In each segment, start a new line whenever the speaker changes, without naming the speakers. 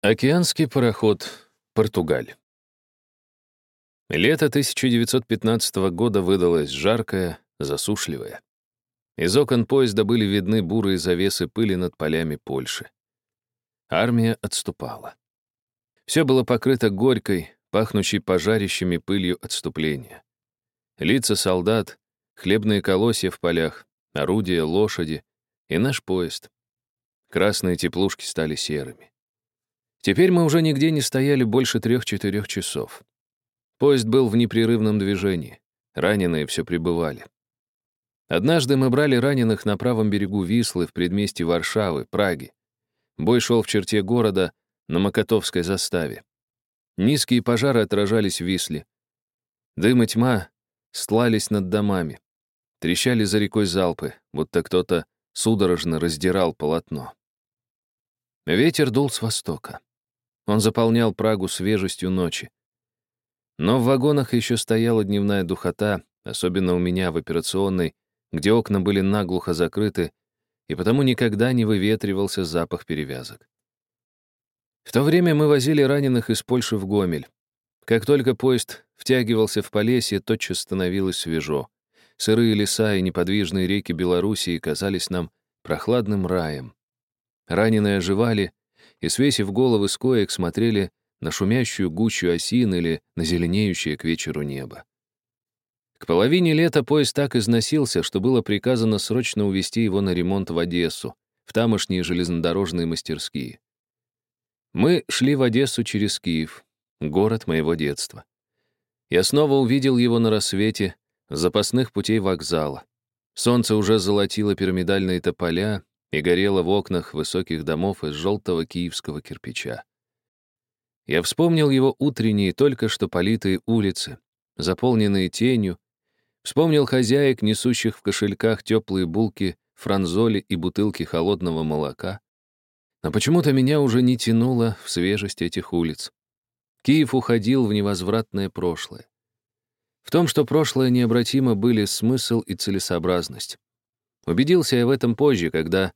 Океанский пароход «Португаль». Лето 1915 года выдалось жаркое, засушливое. Из окон поезда были видны бурые завесы пыли над полями Польши. Армия отступала. Все было покрыто горькой, пахнущей пожарищами пылью отступления. Лица солдат, хлебные колосья в полях, орудия, лошади и наш поезд. Красные теплушки стали серыми. Теперь мы уже нигде не стояли больше трех-четырех часов. Поезд был в непрерывном движении. Раненые все прибывали. Однажды мы брали раненых на правом берегу Вислы в предместье Варшавы, Праги. Бой шел в черте города на Макотовской заставе. Низкие пожары отражались в Висле. Дым и тьма стлались над домами. Трещали за рекой залпы, будто кто-то судорожно раздирал полотно. Ветер дул с востока. Он заполнял Прагу свежестью ночи. Но в вагонах еще стояла дневная духота, особенно у меня в операционной, где окна были наглухо закрыты, и потому никогда не выветривался запах перевязок. В то время мы возили раненых из Польши в Гомель. Как только поезд втягивался в Полесье, тотчас становилось свежо. Сырые леса и неподвижные реки Белоруссии казались нам прохладным раем. Раненые оживали, и, свесив головы с коек, смотрели на шумящую гущу осин или на зеленеющее к вечеру небо. К половине лета поезд так износился, что было приказано срочно увезти его на ремонт в Одессу, в тамошние железнодорожные мастерские. Мы шли в Одессу через Киев, город моего детства. Я снова увидел его на рассвете, запасных путей вокзала. Солнце уже золотило пирамидальные тополя, и горела в окнах высоких домов из желтого киевского кирпича. Я вспомнил его утренние, только что политые улицы, заполненные тенью, вспомнил хозяек, несущих в кошельках теплые булки, франзоли и бутылки холодного молока. Но почему-то меня уже не тянуло в свежесть этих улиц. Киев уходил в невозвратное прошлое. В том, что прошлое необратимо, были смысл и целесообразность. Убедился я в этом позже, когда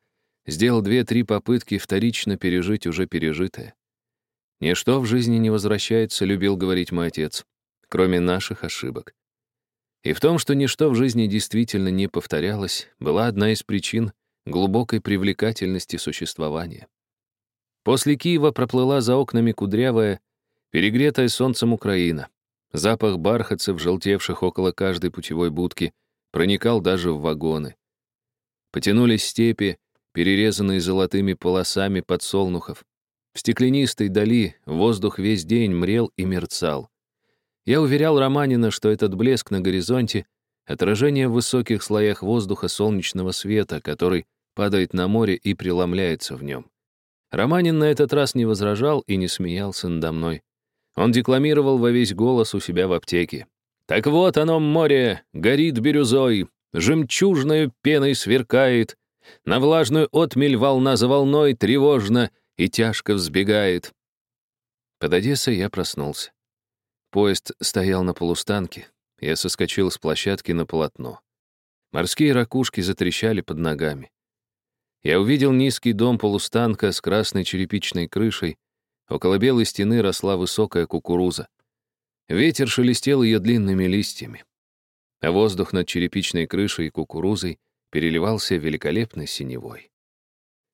сделал две-три попытки вторично пережить уже пережитое. «Ничто в жизни не возвращается», — любил говорить мой отец, кроме наших ошибок. И в том, что ничто в жизни действительно не повторялось, была одна из причин глубокой привлекательности существования. После Киева проплыла за окнами кудрявая, перегретая солнцем Украина. Запах бархатцев, желтевших около каждой путевой будки, проникал даже в вагоны. Потянулись степи, перерезанные золотыми полосами подсолнухов. В стеклянистой дали воздух весь день мрел и мерцал. Я уверял Романина, что этот блеск на горизонте — отражение в высоких слоях воздуха солнечного света, который падает на море и преломляется в нем. Романин на этот раз не возражал и не смеялся надо мной. Он декламировал во весь голос у себя в аптеке. «Так вот оно, море, горит бирюзой, жемчужной пеной сверкает, на влажную отмель волна за волной тревожно и тяжко взбегает. Под Одессой я проснулся. Поезд стоял на полустанке, я соскочил с площадки на полотно. Морские ракушки затрещали под ногами. Я увидел низкий дом полустанка с красной черепичной крышей. Около белой стены росла высокая кукуруза. Ветер шелестел ее длинными листьями а воздух над черепичной крышей и кукурузой переливался великолепной синевой.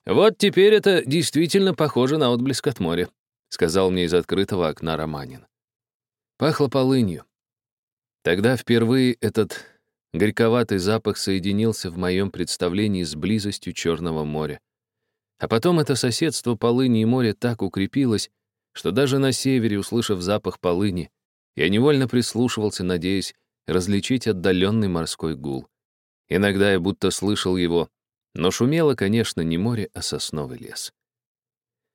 «Вот теперь это действительно похоже на отблеск от моря», сказал мне из открытого окна Романин. Пахло полынью. Тогда впервые этот горьковатый запах соединился в моем представлении с близостью Черного моря. А потом это соседство полыни и моря так укрепилось, что даже на севере, услышав запах полыни, я невольно прислушивался, надеясь, различить отдаленный морской гул. Иногда я будто слышал его, но шумело, конечно, не море, а сосновый лес.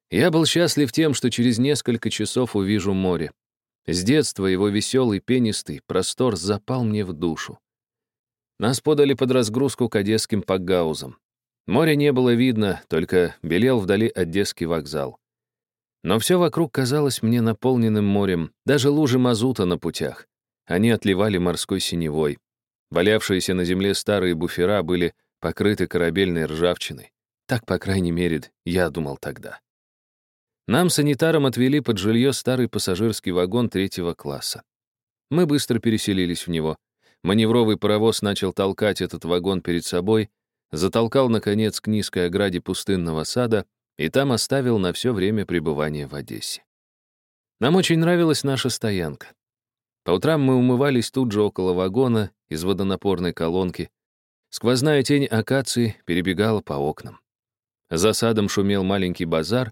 Я был счастлив тем, что через несколько часов увижу море. С детства его веселый, пенистый простор запал мне в душу. Нас подали под разгрузку к одесским пакгаузам. Моря не было видно, только белел вдали Одесский вокзал. Но все вокруг казалось мне наполненным морем, даже лужи мазута на путях. Они отливали морской синевой. Валявшиеся на земле старые буфера были покрыты корабельной ржавчиной. Так, по крайней мере, я думал тогда. Нам, санитарам, отвели под жилье старый пассажирский вагон третьего класса. Мы быстро переселились в него. Маневровый паровоз начал толкать этот вагон перед собой, затолкал, наконец, к низкой ограде пустынного сада и там оставил на все время пребывания в Одессе. Нам очень нравилась наша стоянка. По утрам мы умывались тут же около вагона из водонапорной колонки. Сквозная тень акации перебегала по окнам. За садом шумел маленький базар,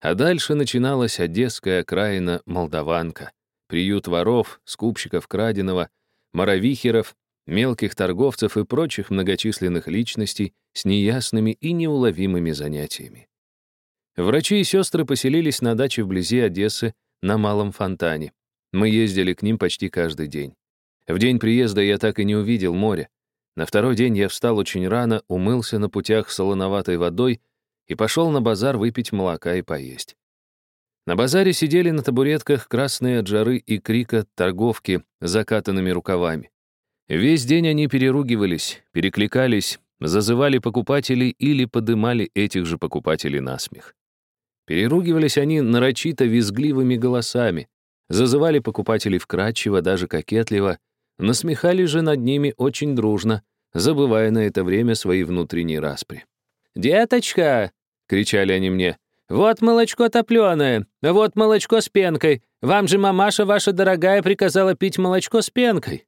а дальше начиналась одесская окраина Молдаванка, приют воров, скупщиков краденого, моровихеров, мелких торговцев и прочих многочисленных личностей с неясными и неуловимыми занятиями. Врачи и сестры поселились на даче вблизи Одессы на Малом Фонтане. Мы ездили к ним почти каждый день. В день приезда я так и не увидел моря. На второй день я встал очень рано, умылся на путях солоноватой водой и пошел на базар выпить молока и поесть. На базаре сидели на табуретках красные от жары и крика торговки закатанными рукавами. Весь день они переругивались, перекликались, зазывали покупателей или подымали этих же покупателей на смех. Переругивались они нарочито визгливыми голосами, зазывали покупателей вкрадчиво, даже кокетливо, насмехались же над ними очень дружно, забывая на это время свои внутренние распри. «Деточка!» — кричали они мне. «Вот молочко топленое, вот молочко с пенкой. Вам же мамаша ваша дорогая приказала пить молочко с пенкой.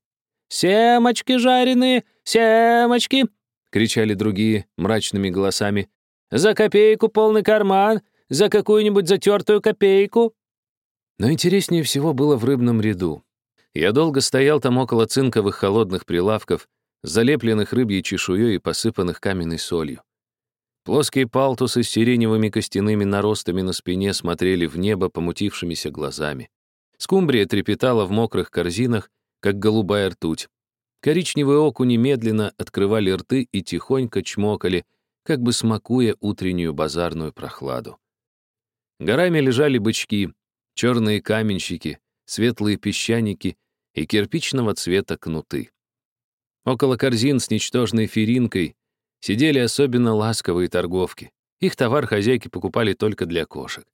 Семочки жареные, семочки!» — кричали другие мрачными голосами. «За копейку полный карман, за какую-нибудь затертую копейку». Но интереснее всего было в рыбном ряду. Я долго стоял там около цинковых холодных прилавков, залепленных рыбьей чешуей и посыпанных каменной солью. Плоские палтусы с сиреневыми костяными наростами на спине смотрели в небо помутившимися глазами. Скумбрия трепетала в мокрых корзинах, как голубая ртуть. Коричневые окуни медленно открывали рты и тихонько чмокали, как бы смакуя утреннюю базарную прохладу. Горами лежали бычки, черные каменщики, светлые песчаники и кирпичного цвета кнуты. Около корзин с ничтожной феринкой сидели особенно ласковые торговки. Их товар хозяйки покупали только для кошек.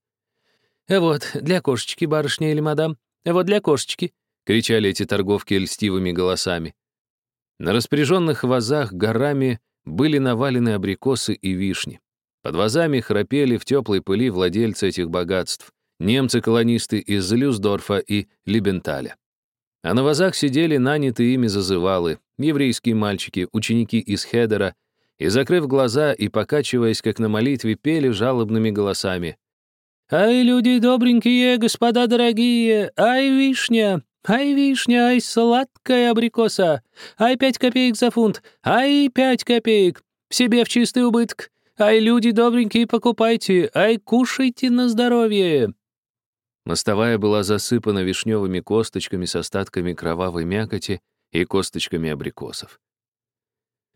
«А вот, для кошечки, барышня или мадам, а вот для кошечки», — кричали эти торговки льстивыми голосами. На распоряженных вазах горами были навалены абрикосы и вишни. Под вазами храпели в теплой пыли владельцы этих богатств, немцы-колонисты из Люсдорфа и Либенталя. А на вазах сидели нанятые ими зазывалы, еврейские мальчики, ученики из Хедера, и, закрыв глаза и покачиваясь, как на молитве, пели жалобными голосами. «Ай, люди добренькие, господа дорогие, ай, вишня, ай, вишня, ай, сладкая абрикоса, ай, пять копеек за фунт, ай, пять копеек, себе в чистый убыток, Ай, люди добренькие, покупайте! Ай, кушайте на здоровье!» Мостовая была засыпана вишневыми косточками с остатками кровавой мякоти и косточками абрикосов.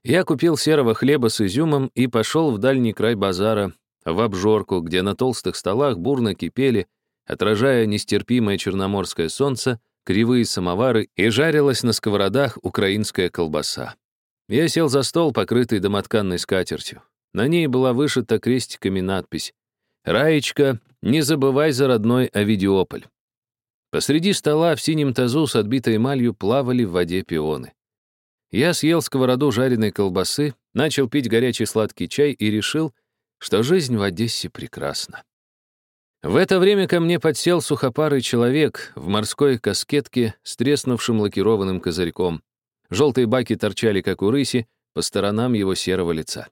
Я купил серого хлеба с изюмом и пошел в дальний край базара, в обжорку, где на толстых столах бурно кипели, отражая нестерпимое черноморское солнце, кривые самовары и жарилась на сковородах украинская колбаса. Я сел за стол, покрытый домотканной скатертью. На ней была вышита крестиками надпись «Раечка, не забывай за родной Авидиополь». Посреди стола в синем тазу с отбитой эмалью плавали в воде пионы. Я съел сковороду жареной колбасы, начал пить горячий сладкий чай и решил, что жизнь в Одессе прекрасна. В это время ко мне подсел сухопарый человек в морской каскетке с треснувшим лакированным козырьком. Желтые баки торчали, как у рыси, по сторонам его серого лица.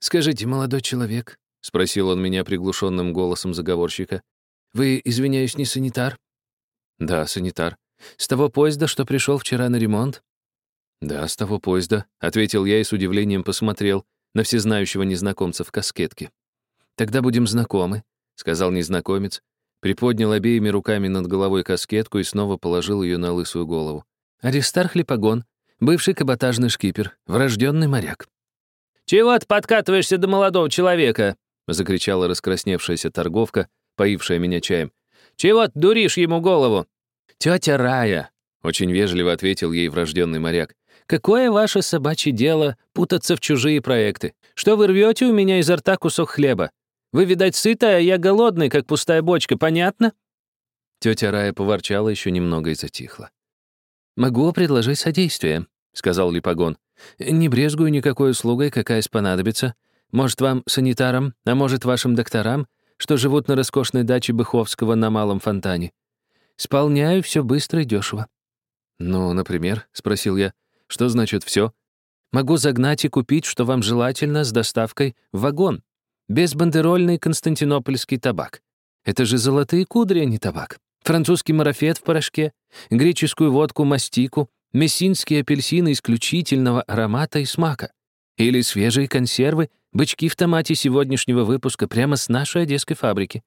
«Скажите, молодой человек», — спросил он меня приглушенным голосом заговорщика, «вы, извиняюсь, не санитар?» «Да, санитар. С того поезда, что пришел вчера на ремонт?» «Да, с того поезда», — ответил я и с удивлением посмотрел на всезнающего незнакомца в каскетке. «Тогда будем знакомы», — сказал незнакомец, приподнял обеими руками над головой каскетку и снова положил ее на лысую голову. «Аристарх Липогон, бывший каботажный шкипер, врожденный моряк». «Чего ты подкатываешься до молодого человека?» — закричала раскрасневшаяся торговка, поившая меня чаем. «Чего ты дуришь ему голову?» «Тетя Рая», — очень вежливо ответил ей врожденный моряк. «Какое ваше собачье дело путаться в чужие проекты? Что вы рвете у меня изо рта кусок хлеба?
Вы, видать, сытая, а я голодный, как пустая бочка, понятно?»
Тетя Рая поворчала еще немного и затихла.
«Могу предложить содействие», — сказал Липогон. «Не брезгую никакой услугой, какая понадобится. Может, вам, санитарам, а может, вашим докторам, что живут на роскошной даче Быховского на Малом Фонтане. Сполняю все быстро и дешево».
«Ну, например?» — спросил я. «Что значит все?
Могу загнать и купить, что вам желательно, с доставкой в вагон. Безбандерольный константинопольский табак. Это же золотые кудри, а не табак. Французский марафет в порошке, греческую водку мастику, мессинские апельсины исключительного аромата и смака. Или свежие консервы, бычки в томате сегодняшнего выпуска прямо с нашей одесской фабрики.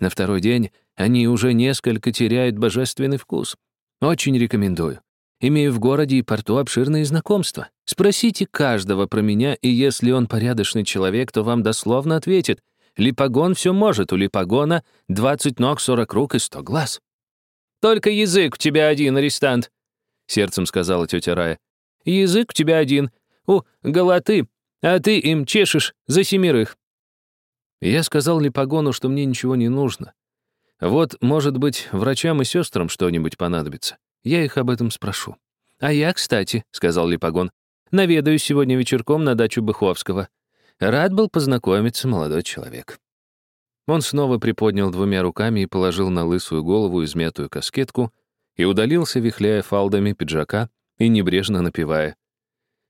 На второй день они уже несколько теряют божественный вкус. Очень рекомендую. Имею в городе и порту обширные знакомства. Спросите каждого про меня, и если он порядочный человек, то вам дословно ответит. Липогон все может, у Липогона 20 ног, 40 рук и 100 глаз. «Только язык у тебя один, арестант», — сердцем сказала тетя Рая. «Язык у тебя один, у голоты, а ты им чешешь за семерых».
Я сказал Липогону, что мне ничего не нужно. Вот, может быть, врачам и сестрам что-нибудь понадобится. Я их об этом спрошу.
«А я, кстати», — сказал Липогон, «наведаю сегодня вечерком на дачу Быховского. Рад был познакомиться, молодой человек».
Он снова приподнял двумя руками и положил на лысую голову измятую каскетку и удалился, вихляя фалдами пиджака и небрежно напевая.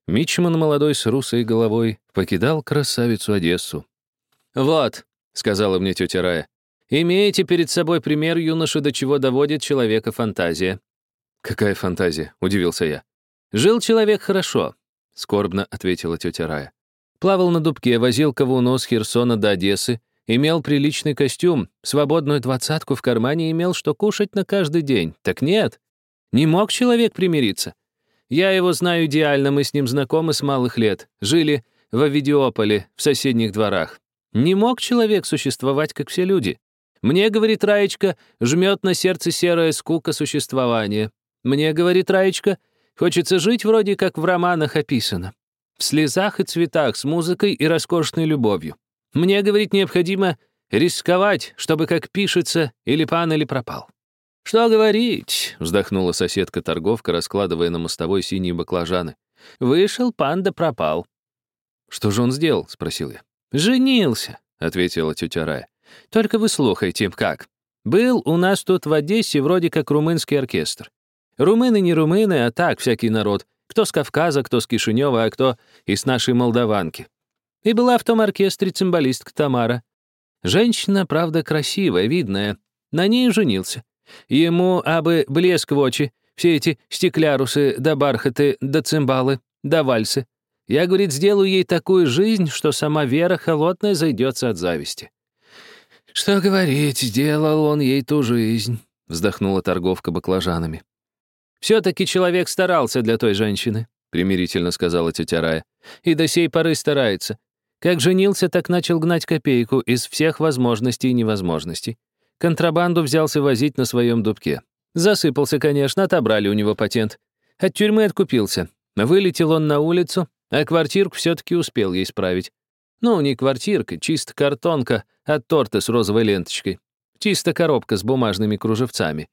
Мичман, молодой с русой головой, покидал красавицу Одессу.
«Вот», — сказала мне тетя Рая, «имеете перед собой пример юноши, до чего доводит человека фантазия.
«Какая фантазия?» — удивился я.
«Жил человек хорошо», — скорбно ответила тетя Рая. «Плавал на дубке, возил кавуно с Херсона до Одессы, имел приличный костюм, свободную двадцатку в кармане имел, что кушать на каждый день. Так нет, не мог человек примириться. Я его знаю идеально, мы с ним знакомы с малых лет, жили в Авидиополе, в соседних дворах. Не мог человек существовать, как все люди. Мне, говорит Раечка, жмет на сердце серая скука существования. Мне, говорит Раечка, хочется жить вроде как в романах описано. В слезах и цветах, с музыкой и роскошной любовью. Мне, говорит, необходимо рисковать, чтобы, как пишется, или пан, или пропал. «Что говорить?» — вздохнула соседка-торговка, раскладывая на мостовой синие баклажаны. «Вышел, пан да пропал».
«Что же он сделал?» — спросил я.
«Женился», — ответила тетя Рая. «Только вы слухайте, как. Был у нас тут в Одессе вроде как румынский оркестр. Румыны не румыны, а так, всякий народ. Кто с Кавказа, кто с Кишинева, а кто из нашей Молдаванки. И была в том оркестре цимбалистка Тамара. Женщина, правда, красивая, видная. На ней женился. Ему абы блеск в очи, все эти стеклярусы да бархаты да цимбалы да вальсы. Я, говорит, сделаю ей такую жизнь, что сама Вера холодная зайдется от зависти. «Что говорить, сделал он ей ту жизнь», — вздохнула торговка баклажанами. «Все-таки человек старался для той женщины», — примирительно сказала тетя Рая. «И до сей поры старается. Как женился, так начал гнать копейку из всех возможностей и невозможностей. Контрабанду взялся возить на своем дубке. Засыпался, конечно, отобрали у него патент. От тюрьмы откупился. Вылетел он на улицу, а квартирку все-таки успел ей справить. Ну, не квартирка, чисто картонка от торта с розовой ленточкой. Чисто коробка с бумажными кружевцами.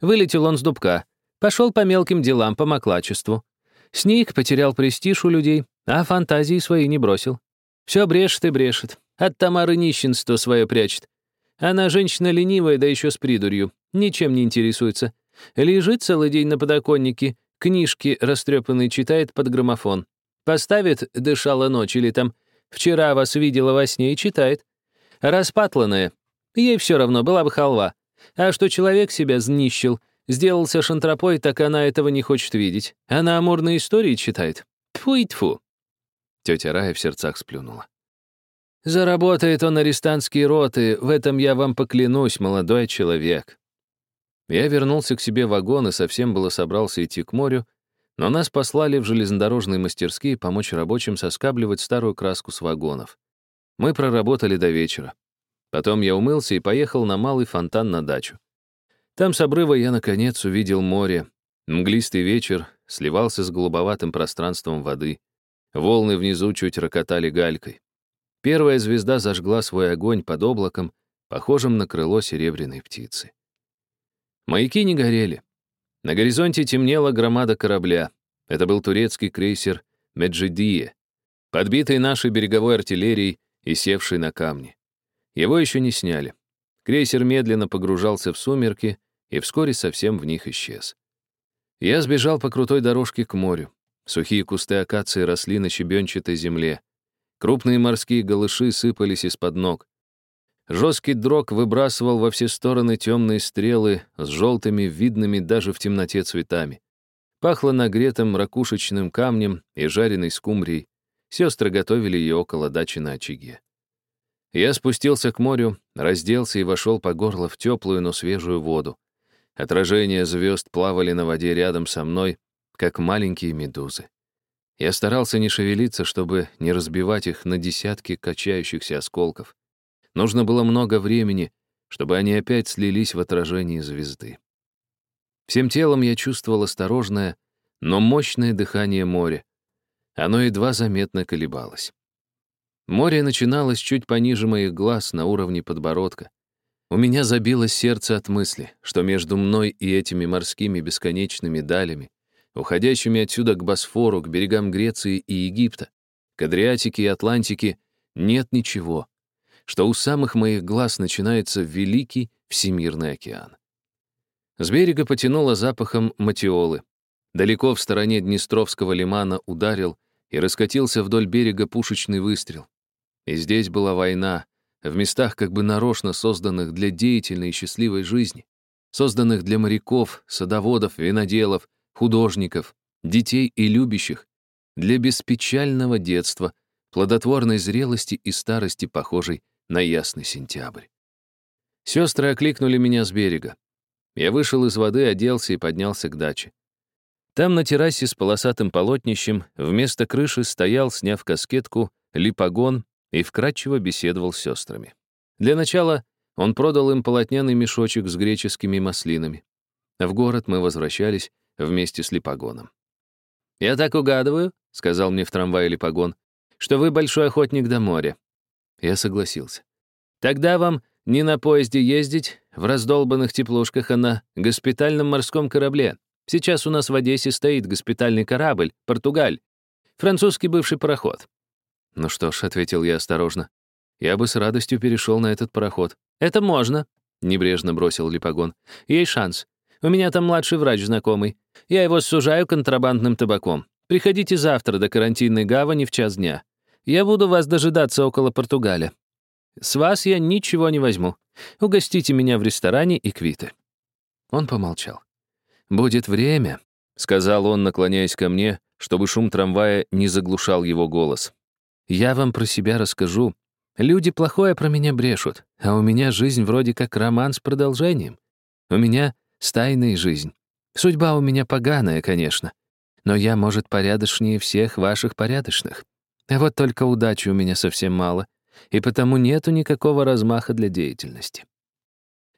Вылетел он с дубка, Пошел по мелким делам, по маклачеству. Сник, потерял престиж у людей, а фантазии свои не бросил. Все брешет и брешет. От Тамары нищенство свое прячет. Она женщина ленивая, да еще с придурью. Ничем не интересуется. Лежит целый день на подоконнике, книжки растрепанные читает под граммофон. Поставит «Дышала ночь» или там «Вчера вас видела во сне» и читает. Распатланная. Ей все равно, была бы халва. А что человек себя знищил, Сделался шантропой, так она этого не хочет видеть. Она амурные истории читает. Тьфу и тьфу.
Тетя Рая в сердцах сплюнула.
Заработает он арестантские роты, в этом я вам поклянусь, молодой человек.
Я вернулся к себе в вагон и совсем было собрался идти к морю, но нас послали в железнодорожные мастерские помочь рабочим соскабливать старую краску с вагонов. Мы проработали до вечера. Потом я умылся и поехал на малый фонтан на дачу. Там с обрыва я, наконец, увидел море. Мглистый вечер сливался с голубоватым пространством воды. Волны внизу чуть рокотали галькой. Первая звезда зажгла свой огонь под облаком, похожим на крыло серебряной птицы. Маяки не горели. На горизонте темнела громада корабля. Это был турецкий крейсер «Меджидие», подбитый нашей береговой артиллерией и севший на камни. Его еще не сняли. Крейсер медленно погружался в сумерки и вскоре совсем в них исчез. Я сбежал по крутой дорожке к морю. Сухие кусты акации росли на щебенчатой земле. Крупные морские голыши сыпались из-под ног. Жесткий дрог выбрасывал во все стороны темные стрелы с желтыми, видными даже в темноте цветами. Пахло нагретым ракушечным камнем и жареной скумбрией. Сестры готовили ее около дачи на очаге. Я спустился к морю, разделся и вошел по горло в теплую, но свежую воду. Отражения звезд плавали на воде рядом со мной, как маленькие медузы. Я старался не шевелиться, чтобы не разбивать их на десятки качающихся осколков. Нужно было много времени, чтобы они опять слились в отражении звезды. Всем телом я чувствовал осторожное, но мощное дыхание моря. Оно едва заметно колебалось. Море начиналось чуть пониже моих глаз, на уровне подбородка. У меня забилось сердце от мысли, что между мной и этими морскими бесконечными далями, уходящими отсюда к Босфору, к берегам Греции и Египта, к Адриатике и Атлантике, нет ничего, что у самых моих глаз начинается великий всемирный океан. С берега потянуло запахом матиолы. Далеко в стороне Днестровского лимана ударил и раскатился вдоль берега пушечный выстрел. И здесь была война, в местах как бы нарочно созданных для деятельной и счастливой жизни, созданных для моряков, садоводов, виноделов, художников, детей и любящих, для беспечального детства, плодотворной зрелости и старости, похожей на ясный сентябрь. Сестры окликнули меня с берега. Я вышел из воды, оделся и поднялся к даче. Там на террасе с полосатым полотнищем вместо крыши стоял, сняв каскетку, липогон и вкратчиво беседовал с сестрами. Для начала он продал им полотняный мешочек с греческими маслинами. В город мы возвращались вместе с Липогоном. «Я так угадываю», — сказал мне в трамвае Липогон, «что вы большой охотник до моря». Я согласился. «Тогда вам не на поезде ездить, в раздолбанных теплушках, а на госпитальном морском корабле. Сейчас у нас в Одессе стоит госпитальный корабль, Португаль, французский бывший пароход. «Ну что ж», — ответил я осторожно, — «я бы с радостью перешел на этот пароход». «Это можно», — небрежно бросил Липогон. «Есть шанс. У меня там младший врач знакомый. Я его сужаю контрабандным табаком. Приходите завтра до карантинной гавани в час дня. Я буду вас дожидаться около Португаля. С вас я ничего не возьму. Угостите меня в ресторане и квиты». Он помолчал. «Будет время», — сказал он, наклоняясь ко мне, чтобы шум трамвая не заглушал его голос. Я вам про себя расскажу. Люди плохое про меня брешут, а у меня жизнь вроде как роман с продолжением. У меня стайная жизнь. Судьба у меня поганая, конечно. Но я, может, порядочнее всех ваших порядочных. А вот только удачи у меня совсем мало, и потому нету никакого размаха для деятельности.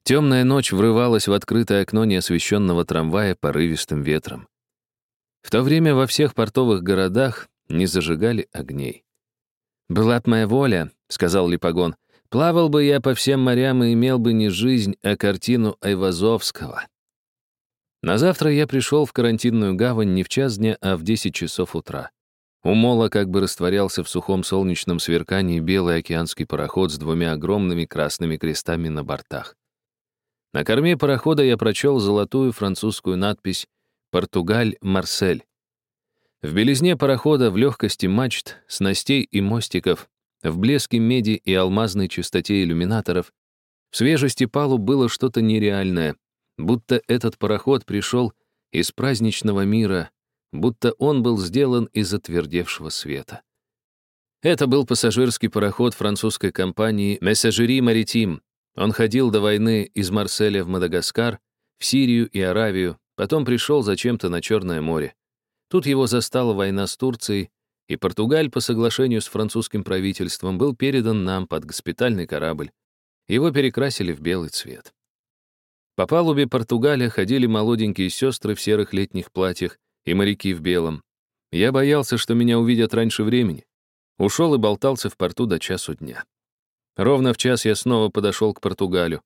Темная ночь врывалась в открытое окно неосвещенного трамвая порывистым ветром. В то время во всех портовых городах не зажигали огней. «Была б моя воля», — сказал Липогон, «плавал бы я по всем морям и имел бы не жизнь, а картину Айвазовского». На завтра я пришел в карантинную гавань не в час дня, а в 10 часов утра. У мола как бы растворялся в сухом солнечном сверкании белый океанский пароход с двумя огромными красными крестами на бортах. На корме парохода я прочел золотую французскую надпись «Португаль, Марсель». В белизне парохода, в легкости мачт, снастей и мостиков, в блеске меди и алмазной чистоте иллюминаторов, в свежести палуб было что-то нереальное, будто этот пароход пришел из праздничного мира, будто он был сделан из отвердевшего света. Это был пассажирский пароход французской компании «Мессажери Маритим». Он ходил до войны из Марселя в Мадагаскар, в Сирию и Аравию, потом пришел зачем-то на Черное море. Тут его застала война с Турцией, и Португаль по соглашению с французским правительством был передан нам под госпитальный корабль. Его перекрасили в белый цвет. По палубе Португалия ходили молоденькие сестры в серых летних платьях и моряки в белом. Я боялся, что меня увидят раньше времени. Ушел и болтался в порту до часу дня. Ровно в час я снова подошел к Португалю.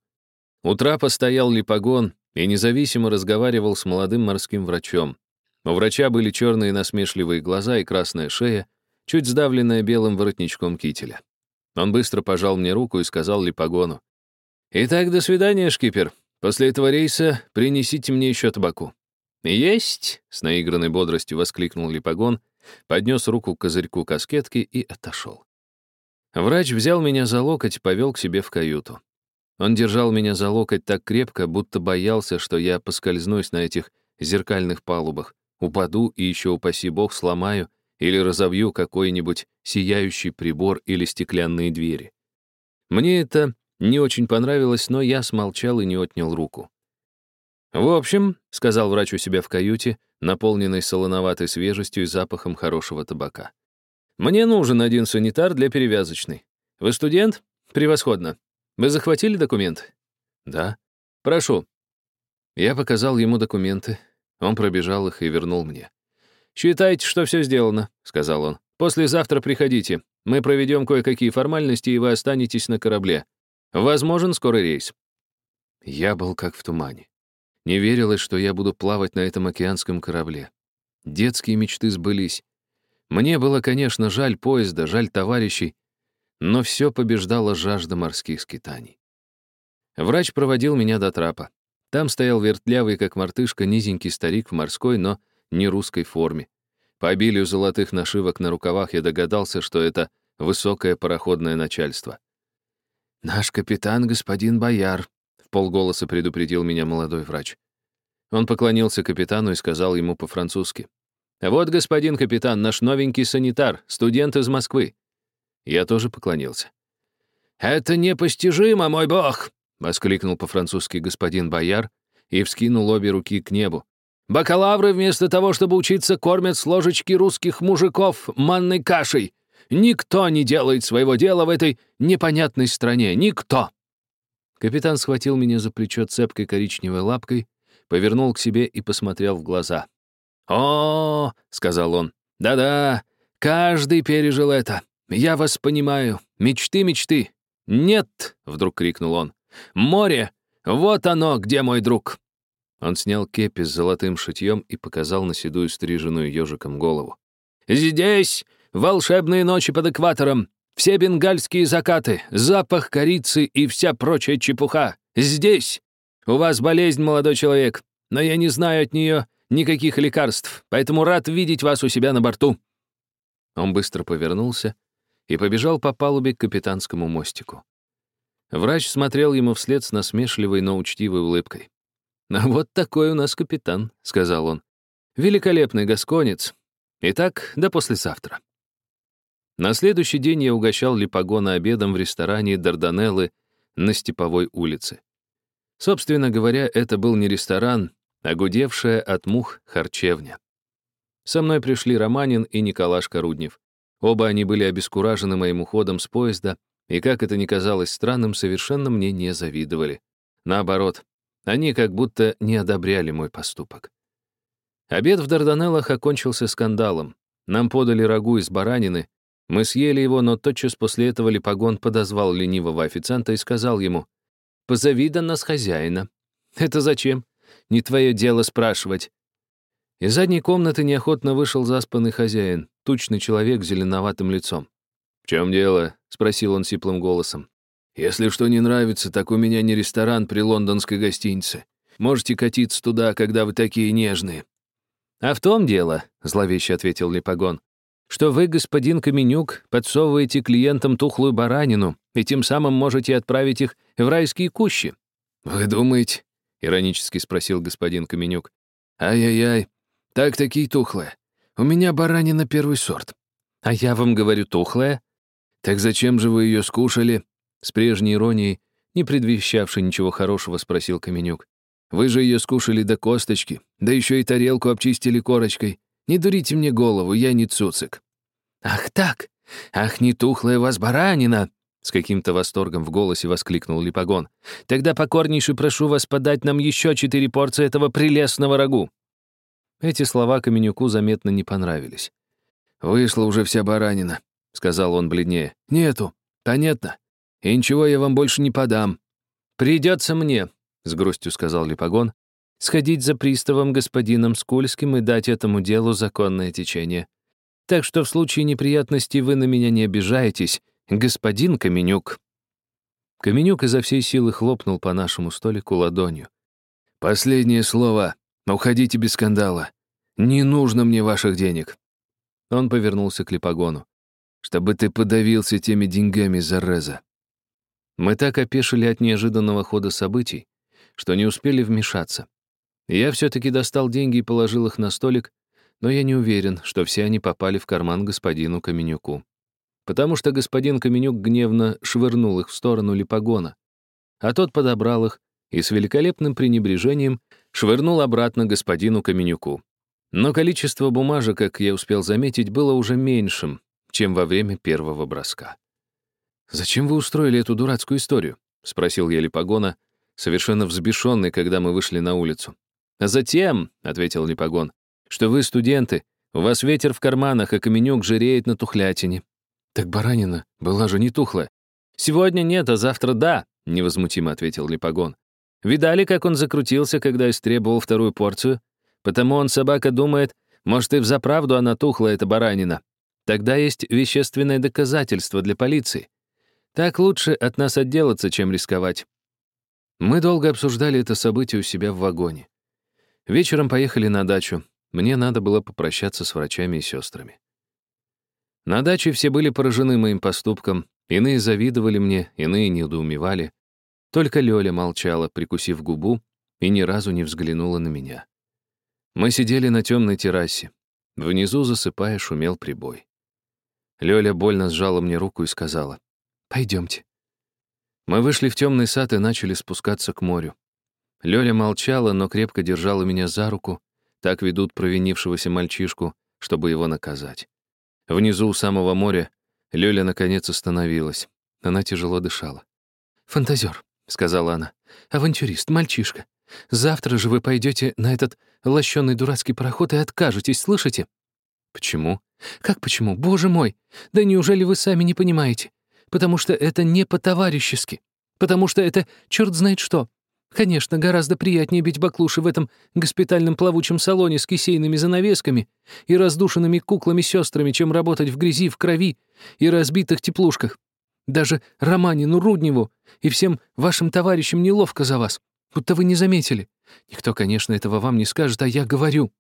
У трапа стоял липогон и независимо разговаривал с молодым морским врачом. У врача были черные насмешливые глаза и красная шея, чуть сдавленная белым воротничком кителя. Он быстро пожал мне руку и сказал Липогону. «Итак, до свидания, шкипер. После этого рейса принесите мне еще табаку». «Есть!» — с наигранной бодростью воскликнул Липогон, поднес руку к козырьку каскетки и отошел. Врач взял меня за локоть и повел к себе в каюту. Он держал меня за локоть так крепко, будто боялся, что я поскользнусь на этих зеркальных палубах, упаду и еще, упаси бог, сломаю или разобью какой-нибудь сияющий прибор или стеклянные двери. Мне это не очень понравилось, но я смолчал и не отнял руку. «В общем», — сказал врач у себя в каюте, наполненной солоноватой свежестью и запахом хорошего табака. «Мне нужен один санитар для перевязочной. Вы студент? Превосходно. Вы захватили документы?» «Да». «Прошу». Я показал ему документы. Он пробежал их и вернул мне. «Считайте, что все сделано», — сказал он. «Послезавтра приходите. Мы проведем кое-какие формальности, и вы останетесь на корабле. Возможен скорый рейс». Я был как в тумане. Не верилось, что я буду плавать на этом океанском корабле. Детские мечты сбылись. Мне было, конечно, жаль поезда, жаль товарищей, но все побеждала жажда морских скитаний. Врач проводил меня до трапа. Там стоял вертлявый, как мартышка, низенький старик в морской, но не русской форме. По обилию золотых нашивок на рукавах я догадался, что это высокое пароходное начальство. «Наш капитан, господин Бояр», — в полголоса предупредил меня молодой врач. Он поклонился капитану и сказал ему по-французски. «Вот, господин капитан, наш новенький санитар, студент из Москвы». Я тоже поклонился. «Это непостижимо, мой бог!» — воскликнул по-французски господин Бояр и вскинул обе руки к небу. Бакалавры вместо того, чтобы учиться, кормят с ложечки русских мужиков манной кашей. Никто не делает своего дела в этой непонятной стране. Никто!» Капитан схватил меня за плечо цепкой коричневой лапкой, повернул к себе и посмотрел в глаза. «О, — сказал он, — да-да, каждый пережил это. Я вас понимаю. Мечты, мечты. Нет, — вдруг крикнул он, — море, вот оно, где мой друг. Он снял кепи с золотым шитьем и показал на седую стриженную ежиком голову. «Здесь волшебные ночи под экватором, все бенгальские закаты, запах корицы и вся прочая чепуха. Здесь! У вас болезнь, молодой человек, но я не знаю от нее никаких лекарств, поэтому рад видеть вас у себя на борту». Он быстро повернулся и побежал по палубе к капитанскому мостику. Врач смотрел ему вслед с насмешливой, но учтивой улыбкой. «А вот такой у нас капитан», — сказал он. «Великолепный гасконец. Итак, до послезавтра». На следующий день я угощал Липогона обедом в ресторане Дарданеллы на Степовой улице. Собственно говоря, это был не ресторан, а гудевшая от мух харчевня. Со мной пришли Романин и Николаш Коруднев. Оба они были обескуражены моим уходом с поезда, и, как это ни казалось странным, совершенно мне не завидовали. Наоборот, они как будто не одобряли мой поступок. Обед в Дарданеллах окончился скандалом. Нам подали рагу из баранины. Мы съели его, но тотчас после этого Липогон подозвал ленивого официанта и сказал ему, «Позови до нас хозяина». «Это зачем? Не твое дело спрашивать». Из задней комнаты неохотно вышел заспанный хозяин, тучный человек с зеленоватым лицом. «В чем дело?» — спросил он сиплым голосом. Если что не нравится, так у меня не ресторан при лондонской гостинице. Можете катиться туда, когда вы такие нежные». «А в том дело», — зловеще ответил Лепогон, «что вы, господин Каменюк, подсовываете клиентам тухлую баранину и тем самым можете отправить их в райские кущи». «Вы думаете?» — иронически спросил господин Каменюк. «Ай-яй-яй, так-таки тухлая. У меня баранина первый сорт». «А я вам говорю тухлая». «Так зачем же вы ее скушали?» С прежней иронией, не предвещавшей ничего хорошего, спросил Каменюк. «Вы же ее скушали до косточки, да еще и тарелку обчистили корочкой. Не дурите мне голову, я не цуцик». «Ах так! Ах, не тухлая вас баранина!» С каким-то восторгом в голосе воскликнул Липогон. «Тогда покорнейше прошу вас подать нам еще четыре порции этого прелестного рагу». Эти слова Каменюку заметно не понравились. «Вышла уже вся баранина. — сказал он бледнее. «Нету. Понятно. И ничего я вам больше не подам».
«Придется мне», — с грустью сказал Липогон, «сходить за приставом господином Скульским и дать этому делу законное течение. Так что в случае неприятностей вы на меня не обижаетесь, господин Каменюк». Каменюк изо всей силы хлопнул по нашему столику ладонью.
«Последнее слово. Уходите без скандала. Не нужно мне ваших денег».
Он повернулся к Липогону.
«Чтобы ты подавился теми деньгами, зараза».
Мы так опешили от неожиданного хода событий, что не успели вмешаться. Я все-таки достал деньги и положил их на столик, но я не уверен, что все они попали в карман господину Каменюку. Потому что господин Каменюк гневно швырнул их в сторону Липогона, а тот подобрал их и с великолепным пренебрежением швырнул обратно господину Каменюку. Но количество бумажек, как я успел заметить, было уже меньшим, чем во время первого броска. «Зачем вы устроили эту дурацкую историю?» — спросил я Липогона, совершенно взбешенный, когда мы вышли на улицу. «А затем», — ответил Липогон, — «что вы студенты, у вас ветер в карманах, а Каменюк жиреет на тухлятине». «Так баранина была же не тухлая». «Сегодня нет, а завтра да», — невозмутимо ответил Липогон. «Видали, как он закрутился, когда истребовал вторую порцию? Потому он, собака, думает, может, и взаправду она тухлая, эта баранина. Тогда есть вещественное доказательство для полиции. Так лучше от нас отделаться, чем рисковать. Мы долго обсуждали это событие у себя в вагоне. Вечером поехали на дачу. Мне надо было попрощаться с врачами и сестрами. На даче все были поражены моим поступком, иные завидовали мне, иные недоумевали. Только Лёля молчала, прикусив губу, и ни разу не взглянула на меня. Мы сидели на темной террасе. Внизу, засыпая, шумел прибой. Лёля больно сжала мне руку и сказала, Пойдемте. Мы вышли в темный сад и начали спускаться к морю. Лёля молчала, но крепко держала меня за руку. Так ведут провинившегося мальчишку, чтобы его наказать. Внизу у самого моря Лёля наконец остановилась. Она тяжело дышала. «Фантазер», — сказала она, — «авантюрист, мальчишка. Завтра же вы пойдете на этот лощеный дурацкий пароход и откажетесь, слышите?» «Почему?» «Как почему? Боже мой! Да неужели вы сами не понимаете? потому что это не по-товарищески, потому что это черт знает что. Конечно, гораздо приятнее бить баклуши в этом госпитальном плавучем салоне с кисейными занавесками и раздушенными куклами-сестрами, чем работать в грязи, в крови и разбитых теплушках. Даже Романину, Рудневу и всем вашим товарищам неловко за вас, будто вы не заметили. Никто, конечно, этого вам не скажет, а я говорю.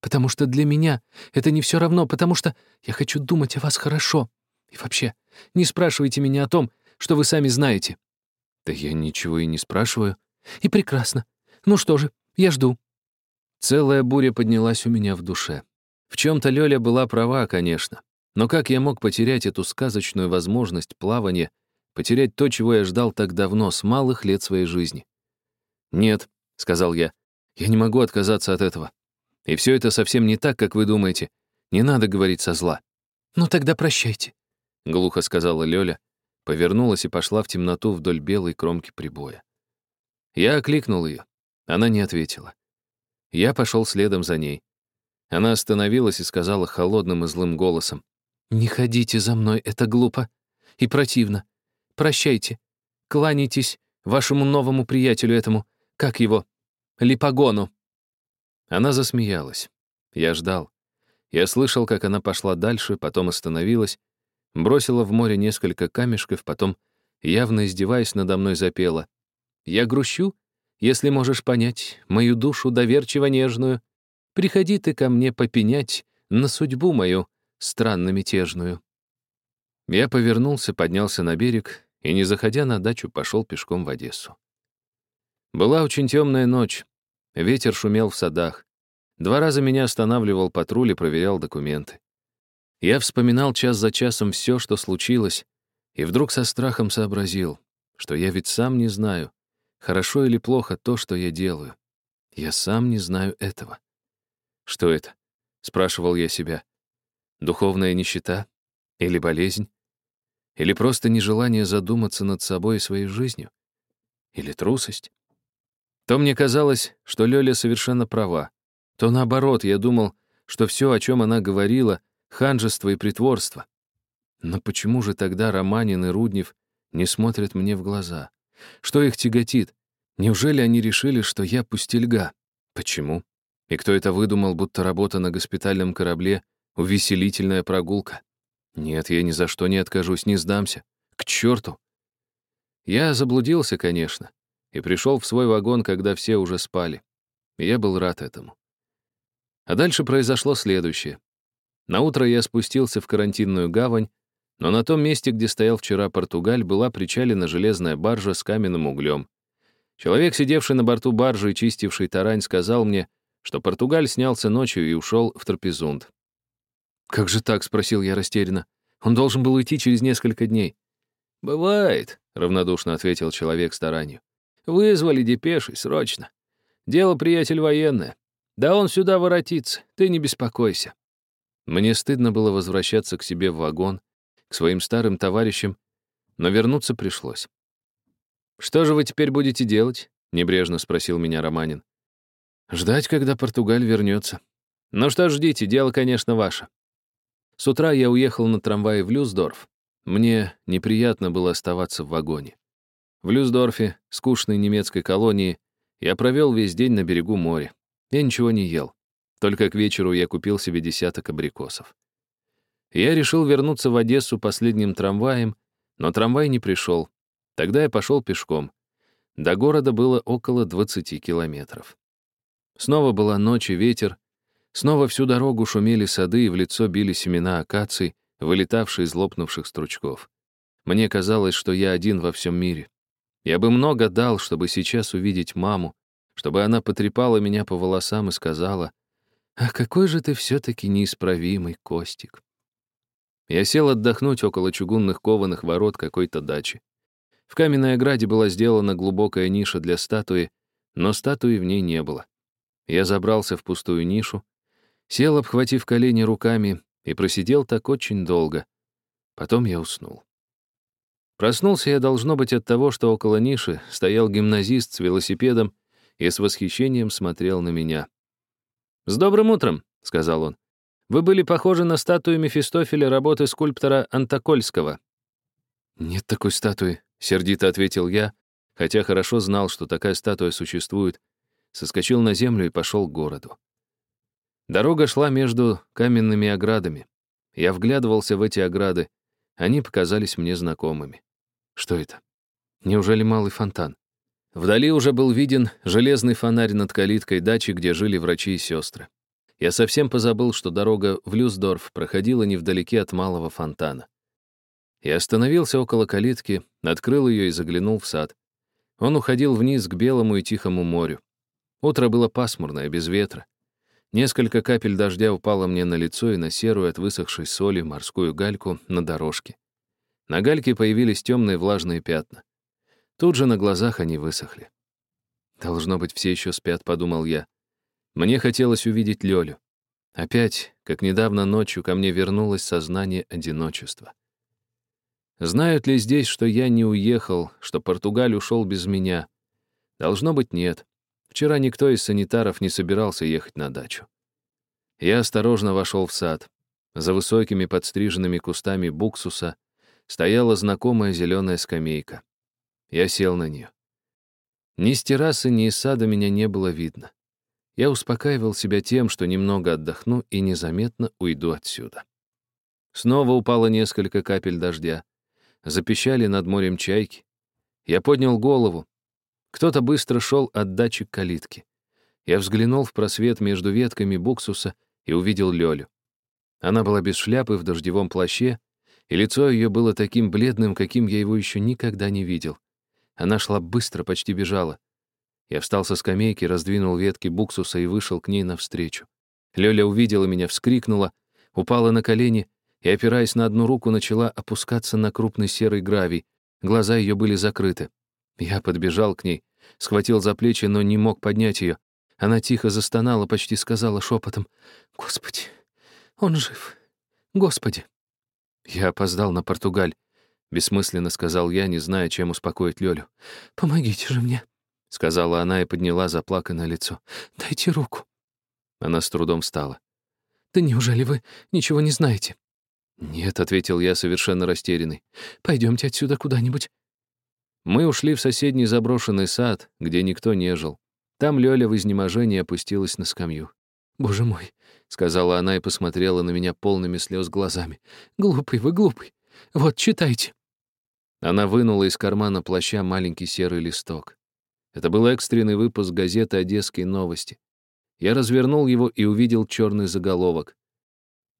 Потому что для меня это не все равно, потому что я хочу думать о вас хорошо, и вообще, не спрашивайте меня о том, что вы сами знаете». «Да я ничего и не спрашиваю». «И прекрасно. Ну что же, я жду». Целая буря поднялась у меня в душе. В чем-то Лёля была права, конечно. Но как я мог потерять эту сказочную возможность плавания, потерять то, чего я ждал так давно, с малых лет своей жизни? «Нет», — сказал я, — «я не могу отказаться от этого. И все это совсем не так, как вы думаете. Не надо говорить со зла». «Ну тогда прощайте. — глухо сказала Лёля, повернулась и пошла в темноту вдоль белой кромки прибоя. Я окликнул ее. Она не ответила. Я пошел следом за ней. Она остановилась и сказала холодным и злым голосом. «Не ходите за мной, это глупо и противно. Прощайте. Кланяйтесь вашему новому приятелю этому, как его, Липогону». Она засмеялась. Я ждал. Я слышал, как она пошла дальше, потом остановилась, Бросила в море несколько камешков, потом, явно издеваясь надо мной, запела. «Я грущу, если можешь понять мою душу доверчиво нежную. Приходи ты ко мне попенять на судьбу мою странно-мятежную». Я повернулся, поднялся на берег и, не заходя на дачу, пошел пешком в Одессу. Была очень темная ночь. Ветер шумел в садах. Два раза меня останавливал патруль и проверял документы. Я вспоминал час за часом все, что случилось, и вдруг со страхом сообразил, что я ведь сам не знаю, хорошо или плохо то, что я делаю. Я сам не знаю этого. Что это? Спрашивал я себя. Духовная нищета? Или болезнь? Или просто нежелание задуматься над собой и своей жизнью? Или трусость? То мне казалось, что Лёля совершенно права. То наоборот, я думал, что все, о чем она говорила, ханжество и притворство.
Но почему же тогда Романин и Руднев не смотрят мне в глаза? Что их тяготит? Неужели они решили, что я пустельга? Почему? И кто это выдумал, будто работа на госпитальном корабле — увеселительная прогулка? Нет, я ни за что не откажусь, не сдамся. К черту! Я заблудился, конечно, и пришел в свой вагон, когда все уже спали. Я был рад этому. А дальше произошло следующее. На утро я спустился в карантинную гавань, но на том месте, где стоял вчера Португаль, была причалена железная баржа с каменным углем. Человек, сидевший на борту баржи и чистивший тарань, сказал мне, что Португаль снялся ночью и ушел в Трапезунд. «Как же так?» — спросил я растерянно. «Он должен был уйти через несколько дней».
«Бывает», — равнодушно ответил человек с таранью. «Вызвали депеши, срочно. Дело, приятель, военное. Да он сюда воротится, ты не беспокойся».
Мне стыдно было возвращаться к себе в вагон, своим старым товарищам, но вернуться пришлось.
«Что же вы теперь будете делать?» — небрежно спросил меня Романин.
«Ждать, когда Португаль вернется.
Ну что ждите, дело, конечно, ваше».
С утра я уехал на трамвае в Люсдорф. Мне неприятно было оставаться в вагоне. В Люсдорфе, скучной немецкой колонии, я провел весь день на берегу моря. Я ничего не ел. Только к вечеру я купил себе десяток абрикосов. Я решил вернуться в Одессу последним трамваем, но трамвай не пришел. Тогда я пошел пешком. До города было около 20 километров. Снова была ночь и ветер. Снова всю дорогу шумели сады, и в лицо били семена акаций, вылетавшие из лопнувших стручков. Мне казалось, что я один во всем мире. Я бы много дал, чтобы сейчас увидеть маму, чтобы она потрепала меня по волосам и сказала, «Ах, какой же ты все-таки неисправимый, Костик!» Я сел отдохнуть около чугунных кованых ворот какой-то дачи. В каменной ограде была сделана глубокая ниша для статуи, но статуи в ней не было. Я забрался в пустую нишу, сел, обхватив колени руками, и просидел так очень долго. Потом я уснул. Проснулся я, должно быть, от того, что около ниши стоял гимназист с велосипедом и с восхищением смотрел на меня.
«С добрым утром», — сказал он. «Вы были похожи на статую Мефистофеля работы скульптора Антокольского».
«Нет такой статуи», — сердито ответил я, хотя хорошо знал, что такая статуя существует, соскочил на землю и пошел к городу. Дорога шла между каменными оградами. Я вглядывался в эти ограды, они показались мне знакомыми. Что это? Неужели малый фонтан? Вдали уже был виден железный фонарь над калиткой дачи, где жили врачи и сестры. Я совсем позабыл, что дорога в Люсдорф проходила невдалеке от малого фонтана. Я остановился около калитки, открыл ее и заглянул в сад. Он уходил вниз к белому и тихому морю. Утро было пасмурное, без ветра. Несколько капель дождя упало мне на лицо и на серую от высохшей соли морскую гальку на дорожке. На гальке появились темные влажные пятна. Тут же на глазах они высохли. «Должно быть, все еще спят», — подумал я. Мне хотелось увидеть Лёлю. Опять, как недавно ночью, ко мне вернулось сознание одиночества. Знают ли здесь, что я не уехал, что Португаль ушел без меня? Должно быть, нет. Вчера никто из санитаров не собирался ехать на дачу. Я осторожно вошел в сад. За высокими подстриженными кустами буксуса стояла знакомая зеленая скамейка. Я сел на нее. Ни с террасы, ни из сада меня не было видно. Я успокаивал себя тем, что немного отдохну и незаметно уйду отсюда. Снова упало несколько капель дождя. Запищали над морем чайки. Я поднял голову. Кто-то быстро шел от дачи к калитке. Я взглянул в просвет между ветками буксуса и увидел Лёлю. Она была без шляпы в дождевом плаще, и лицо ее было таким бледным, каким я его еще никогда не видел. Она шла быстро, почти бежала. Я встал со скамейки, раздвинул ветки буксуса и вышел к ней навстречу. Лёля увидела меня, вскрикнула, упала на колени и, опираясь на одну руку, начала опускаться на крупный серый гравий. Глаза ее были закрыты. Я подбежал к ней, схватил за плечи, но не мог поднять ее. Она тихо застонала, почти сказала шепотом, «Господи, он жив! Господи!» Я опоздал на Португаль. Бессмысленно сказал я, не зная, чем успокоить Лёлю. «Помогите же мне», — сказала она и подняла заплаканное лицо. «Дайте руку». Она с трудом встала. «Да неужели вы ничего не знаете?» «Нет», — ответил я, совершенно растерянный.
«Пойдемте отсюда куда-нибудь».
Мы ушли в соседний заброшенный сад, где никто не жил. Там Лёля в изнеможении опустилась на скамью.
«Боже мой», —
сказала она и посмотрела на меня полными слез глазами.
«Глупый вы, глупый. Вот, читайте».
Она вынула из кармана плаща маленький серый листок. Это был экстренный выпуск газеты «Одесские новости». Я развернул его и увидел черный заголовок.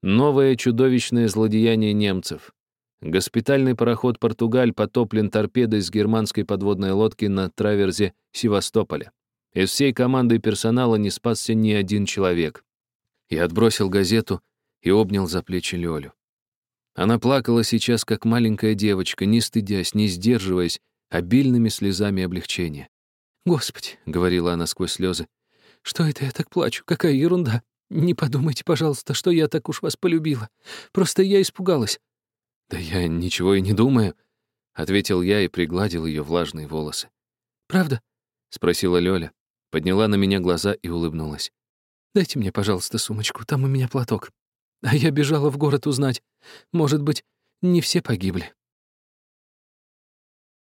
«Новое чудовищное злодеяние немцев. Госпитальный пароход «Португаль» потоплен торпедой с германской подводной лодки на траверзе Севастополя. Из всей команды персонала не спасся ни один человек. Я отбросил газету и обнял за плечи Лёлю. Она плакала сейчас, как маленькая девочка, не стыдясь, не сдерживаясь, обильными слезами облегчения.
«Господи», — говорила она сквозь слезы, — «что это я так плачу? Какая ерунда! Не подумайте, пожалуйста, что я так уж вас полюбила. Просто я испугалась.
«Да я ничего и не думаю», — ответил я и пригладил ее влажные волосы.
«Правда?»
— спросила Лёля, подняла на меня глаза и улыбнулась.
«Дайте мне, пожалуйста, сумочку, там у меня платок. А я бежала в город узнать. Может быть, не все погибли».